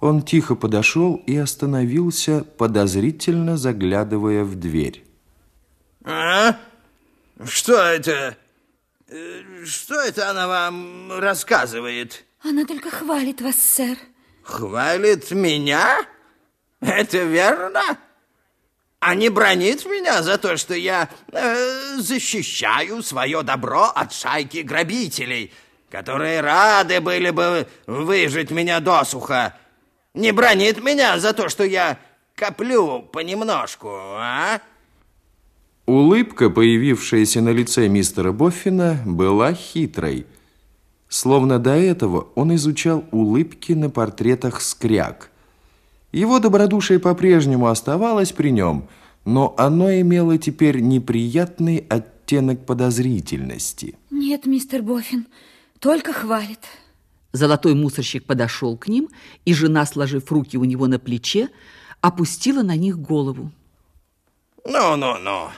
Он тихо подошел и остановился, подозрительно заглядывая в дверь. А? Что это? Что это она вам рассказывает? Она только хвалит вас, сэр. Хвалит меня? Это верно? А не бронит меня за то, что я э, защищаю свое добро от шайки грабителей, которые рады были бы выжить меня досуха. Не бронит меня за то, что я коплю понемножку, а? Улыбка, появившаяся на лице мистера Боффина, была хитрой. Словно до этого он изучал улыбки на портретах скряг. Его добродушие по-прежнему оставалось при нем, но оно имело теперь неприятный оттенок подозрительности. Нет, мистер Боффин, только хвалит. Золотой мусорщик подошел к ним, и жена, сложив руки у него на плече, опустила на них голову. Ну-ну-ну.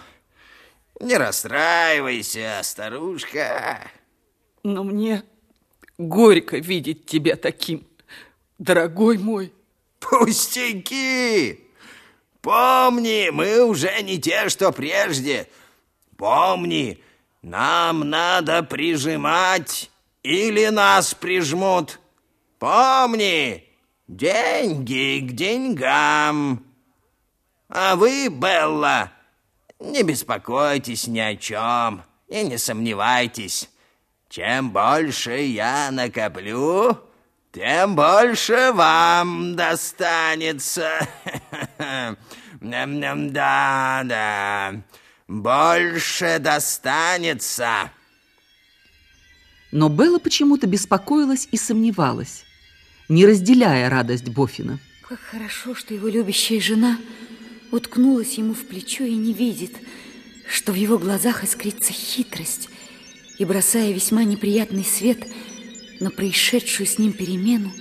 Не расстраивайся, старушка. Но мне горько видеть тебя таким, дорогой мой. Пустяки! Помни, мы уже не те, что прежде. Помни, нам надо прижимать или нас прижмут. Помни, деньги к деньгам. А вы, Белла, не беспокойтесь ни о чем и не сомневайтесь. Чем больше я накоплю, тем больше вам достанется. Да, да, больше достанется. Но Белла почему-то беспокоилась и сомневалась, не разделяя радость Бофина. Как хорошо, что его любящая жена уткнулась ему в плечо и не видит, что в его глазах искрится хитрость и, бросая весьма неприятный свет на происшедшую с ним перемену,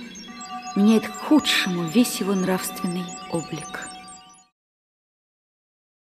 меняет к худшему весь его нравственный облик.